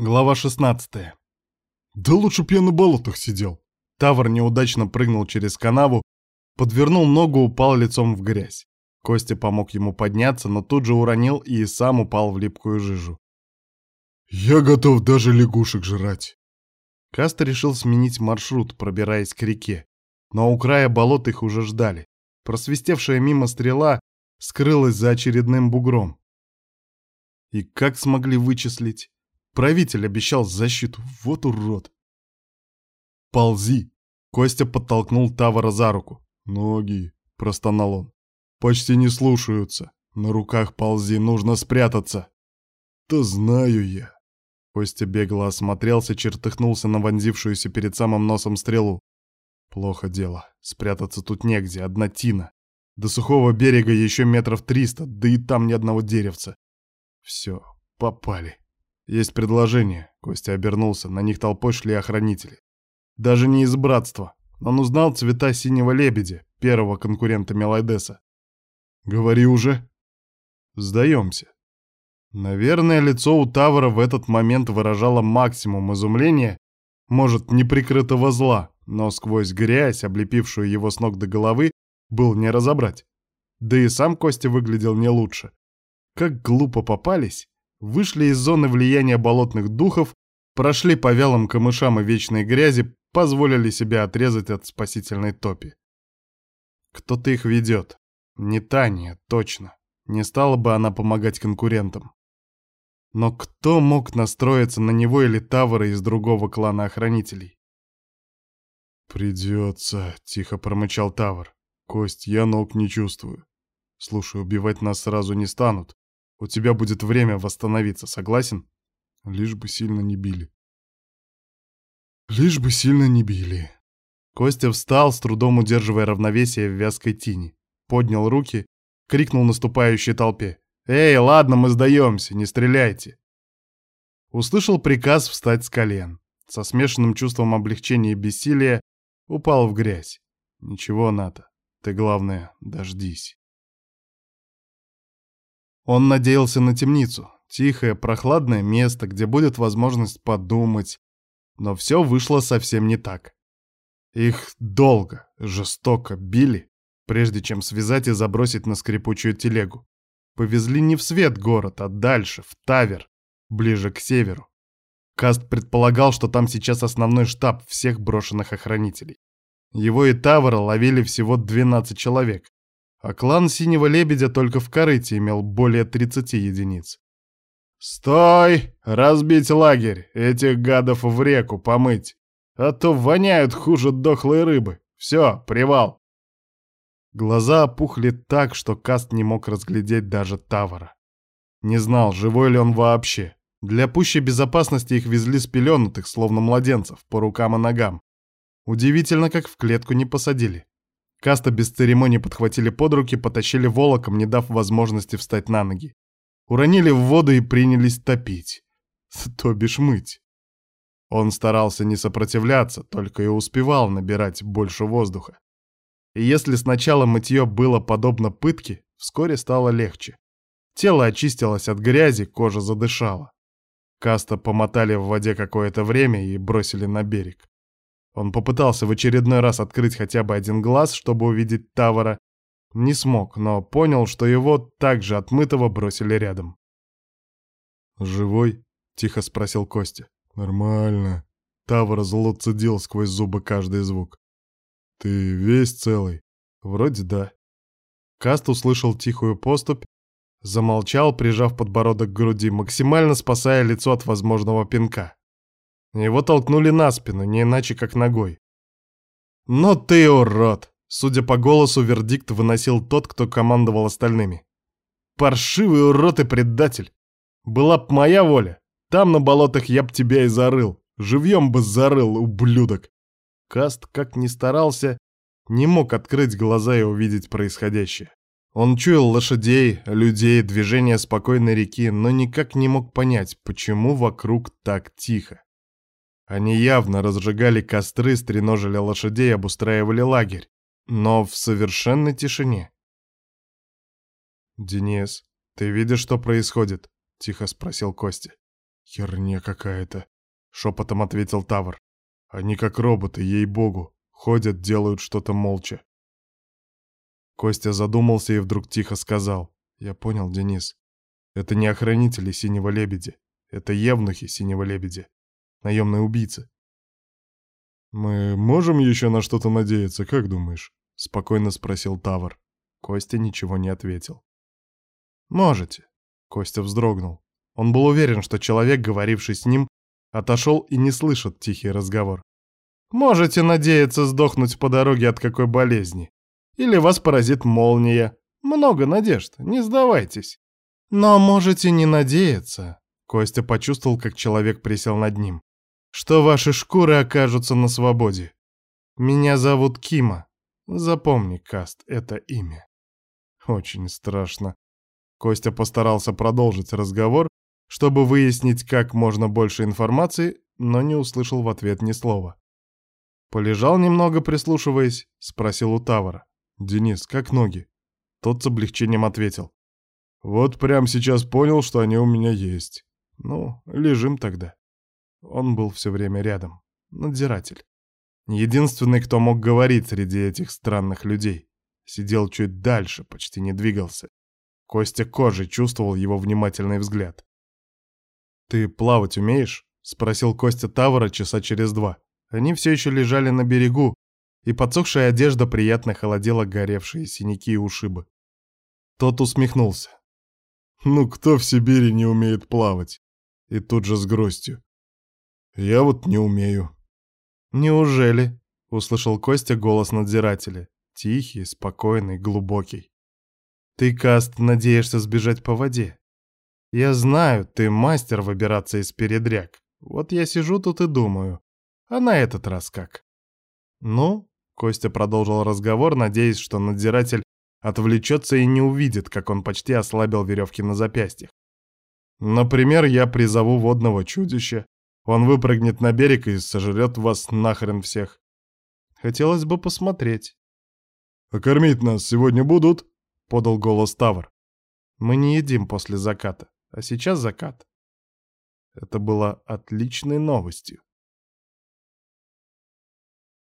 Глава 16. Да лучше б я на болотах сидел. Тавр неудачно прыгнул через канаву, подвернул ногу, упал лицом в грязь. Костя помог ему подняться, но тут же уронил и сам упал в липкую жижу. «Я готов даже лягушек жрать!» Каста решил сменить маршрут, пробираясь к реке. Но у края болот их уже ждали. Просвистевшая мимо стрела скрылась за очередным бугром. И как смогли вычислить? Правитель обещал защиту. Вот урод. «Ползи!» Костя подтолкнул Тавара за руку. «Ноги!» — простонал он. «Почти не слушаются. На руках ползи, нужно спрятаться!» «Да знаю я!» Костя бегло осмотрелся, чертыхнулся на вонзившуюся перед самым носом стрелу. Плохо дело. Спрятаться тут негде, одна тина. До сухого берега еще метров триста, да и там ни одного деревца. Все, попали. «Есть предложение», — Костя обернулся, на них толпой шли охранители. Даже не из братства. Он узнал цвета синего лебедя, первого конкурента Мелайдеса. «Говори уже». «Сдаемся». Наверное, лицо у Тавра в этот момент выражало максимум изумления, может, неприкрытого зла, но сквозь грязь, облепившую его с ног до головы, был не разобрать. Да и сам Костя выглядел не лучше. Как глупо попались, вышли из зоны влияния болотных духов, прошли по вялым камышам и вечной грязи, позволили себя отрезать от спасительной топи. Кто-то их ведет. Не Таня, точно. Не стала бы она помогать конкурентам. Но кто мог настроиться на него или Тавра из другого клана охранителей? «Придется», — тихо промычал Тавр. «Кость, я ног не чувствую. Слушай, убивать нас сразу не станут. У тебя будет время восстановиться, согласен? Лишь бы сильно не били. Лишь бы сильно не били. Костя встал, с трудом удерживая равновесие в вязкой тени. Поднял руки, крикнул наступающей толпе. «Эй, ладно, мы сдаемся, не стреляйте!» Услышал приказ встать с колен. Со смешанным чувством облегчения и бессилия упал в грязь. «Ничего, Ната, ты, главное, дождись». Он надеялся на темницу, тихое, прохладное место, где будет возможность подумать. Но все вышло совсем не так. Их долго, жестоко били, прежде чем связать и забросить на скрипучую телегу. Повезли не в свет город, а дальше, в Тавер, ближе к северу. Каст предполагал, что там сейчас основной штаб всех брошенных охранителей. Его и Тавера ловили всего 12 человек, а клан Синего Лебедя только в корыте имел более 30 единиц. «Стой! Разбить лагерь! Этих гадов в реку помыть! А то воняют хуже дохлой рыбы! Все, привал!» Глаза опухли так, что Каст не мог разглядеть даже Тавара. Не знал, живой ли он вообще. Для пущей безопасности их везли спеленутых, словно младенцев, по рукам и ногам. Удивительно, как в клетку не посадили. Каста без церемоний подхватили под руки, потащили волоком, не дав возможности встать на ноги. Уронили в воду и принялись топить. То бишь мыть. Он старался не сопротивляться, только и успевал набирать больше воздуха. И если сначала мытье было подобно пытке, вскоре стало легче. Тело очистилось от грязи, кожа задышала. Каста помотали в воде какое-то время и бросили на берег. Он попытался в очередной раз открыть хотя бы один глаз, чтобы увидеть Тавара. Не смог, но понял, что его также отмытого бросили рядом. «Живой?» — тихо спросил Костя. «Нормально». Тавр зло сквозь зубы каждый звук. «Ты весь целый?» «Вроде да». Каст услышал тихую поступь, замолчал, прижав подбородок к груди, максимально спасая лицо от возможного пинка. Его толкнули на спину, не иначе как ногой. «Но ты урод!» Судя по голосу, вердикт выносил тот, кто командовал остальными. «Паршивый урод и предатель! Была б моя воля, там на болотах я б тебя и зарыл, живьем бы зарыл, ублюдок!» Каст, как ни старался, не мог открыть глаза и увидеть происходящее. Он чуял лошадей, людей, движение спокойной реки, но никак не мог понять, почему вокруг так тихо. Они явно разжигали костры, стреножили лошадей, обустраивали лагерь. Но в совершенной тишине. «Денис, ты видишь, что происходит?» — тихо спросил Костя. «Херня какая-то», — шепотом ответил Тавр. «Они как роботы, ей-богу, ходят, делают что-то молча». Костя задумался и вдруг тихо сказал. «Я понял, Денис. Это не охранители Синего Лебедя. Это евнухи Синего Лебедя. Наемные убийцы». «Мы можем еще на что-то надеяться, как думаешь?» — спокойно спросил Тавр. Костя ничего не ответил. «Можете», — Костя вздрогнул. Он был уверен, что человек, говоривший с ним, отошел и не слышит тихий разговор. «Можете надеяться сдохнуть по дороге от какой болезни. Или вас поразит молния. Много надежд, не сдавайтесь. Но можете не надеяться». Костя почувствовал, как человек присел над ним. «Что ваши шкуры окажутся на свободе. Меня зовут Кима. Запомни, Каст, это имя». Очень страшно. Костя постарался продолжить разговор, чтобы выяснить как можно больше информации, но не услышал в ответ ни слова. Полежал немного, прислушиваясь, спросил у Тавара. «Денис, как ноги?» Тот с облегчением ответил. «Вот прямо сейчас понял, что они у меня есть. Ну, лежим тогда». Он был все время рядом. Надзиратель. Единственный, кто мог говорить среди этих странных людей. Сидел чуть дальше, почти не двигался. Костя кожей чувствовал его внимательный взгляд. «Ты плавать умеешь?» — спросил Костя Тавара часа через два. Они все еще лежали на берегу, и подсохшая одежда приятно холодила горевшие синяки и ушибы. Тот усмехнулся. «Ну кто в Сибири не умеет плавать?» И тут же с грустью. «Я вот не умею». «Неужели?» — услышал Костя голос надзирателя. Тихий, спокойный, глубокий. Ты, Каст, надеешься сбежать по воде. Я знаю, ты мастер выбираться из передряг. Вот я сижу тут и думаю, а на этот раз как? Ну, Костя продолжил разговор, надеясь, что надзиратель отвлечется и не увидит, как он почти ослабил веревки на запястьях. Например, я призову водного чудища, он выпрыгнет на берег и сожрет вас нахрен всех. Хотелось бы посмотреть. «А кормить нас сегодня будут?» — подал голос Тавр. «Мы не едим после заката, а сейчас закат». Это было отличной новостью.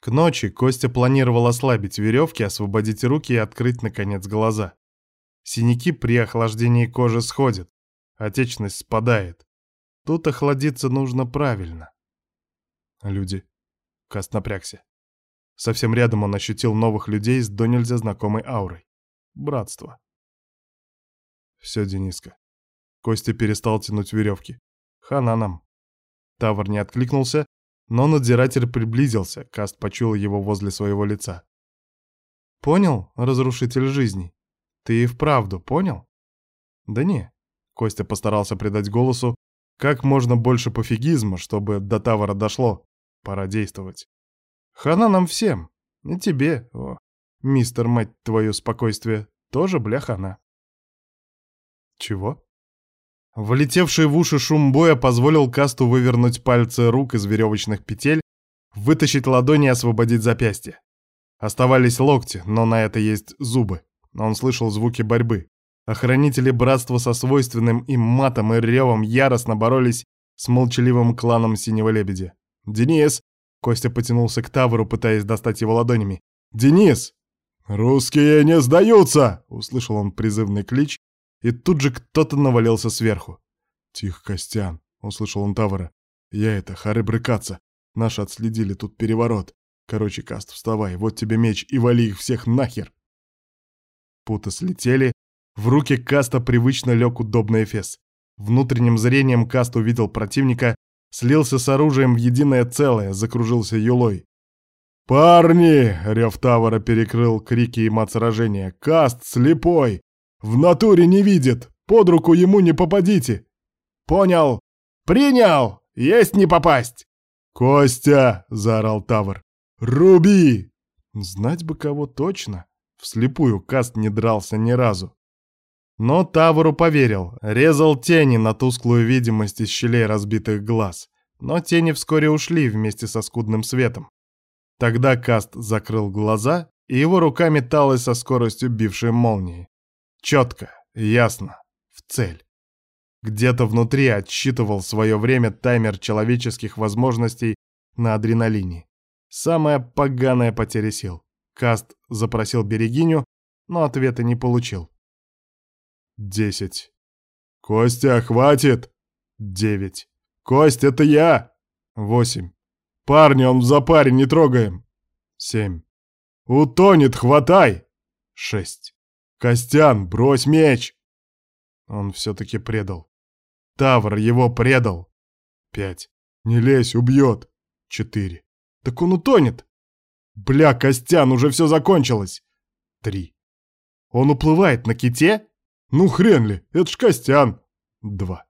К ночи Костя планировал ослабить веревки, освободить руки и открыть, наконец, глаза. Синяки при охлаждении кожи сходят, отечность спадает. Тут охладиться нужно правильно. Люди. Каст напрягся. Совсем рядом он ощутил новых людей с до нельзя знакомой аурой братство. Все, Дениска. Костя перестал тянуть веревки. Хана нам. Тавр не откликнулся, но надзиратель приблизился, Каст почуял его возле своего лица. «Понял, разрушитель жизни? Ты и вправду понял?» «Да не». Костя постарался придать голосу как можно больше пофигизма, чтобы до Тавара дошло. Пора действовать. Хана нам всем. И тебе, о, Мистер, мать твою, спокойствие, тоже бляхана. Чего? Влетевший в уши шум боя позволил Касту вывернуть пальцы рук из веревочных петель, вытащить ладони и освободить запястье. Оставались локти, но на это есть зубы. Он слышал звуки борьбы. Охранители братства со свойственным им матом и ревом яростно боролись с молчаливым кланом Синего Лебедя. «Денис!» Костя потянулся к Тавру, пытаясь достать его ладонями. «Денис!» «Русские не сдаются!» — услышал он призывный клич, и тут же кто-то навалился сверху. «Тихо, Костян!» — услышал он Тавара. «Я это, хары брыкаться. Наши отследили тут переворот. Короче, Каст, вставай, вот тебе меч, и вали их всех нахер!» Путы слетели, в руки Каста привычно лег удобный эфес. Внутренним зрением Каст увидел противника, слился с оружием в единое целое, закружился юлой. «Парни!» — рев Тавара перекрыл крики и мат сражения. «Каст слепой! В натуре не видит! Под руку ему не попадите!» «Понял! Принял! Есть не попасть!» «Костя!» — заорал Тавр. «Руби!» Знать бы кого точно. Вслепую Каст не дрался ни разу. Но Тавру поверил, резал тени на тусклую видимость из щелей разбитых глаз. Но тени вскоре ушли вместе со скудным светом. Тогда Каст закрыл глаза, и его рука металась со скоростью бившей молнии. Четко, ясно, в цель. Где-то внутри отсчитывал свое время таймер человеческих возможностей на адреналине. Самая поганая потеря сил. Каст запросил берегиню, но ответа не получил. Десять. «Костя, хватит!» Девять. «Кость, это я!» Восемь. «Парни, он в запаре, не трогаем!» Семь. «Утонет, хватай!» Шесть. «Костян, брось меч!» Он все-таки предал. Тавр его предал. Пять. «Не лезь, убьет!» Четыре. «Так он утонет!» «Бля, Костян, уже все закончилось!» Три. «Он уплывает на ките?» «Ну хрен ли, это ж Костян!» Два.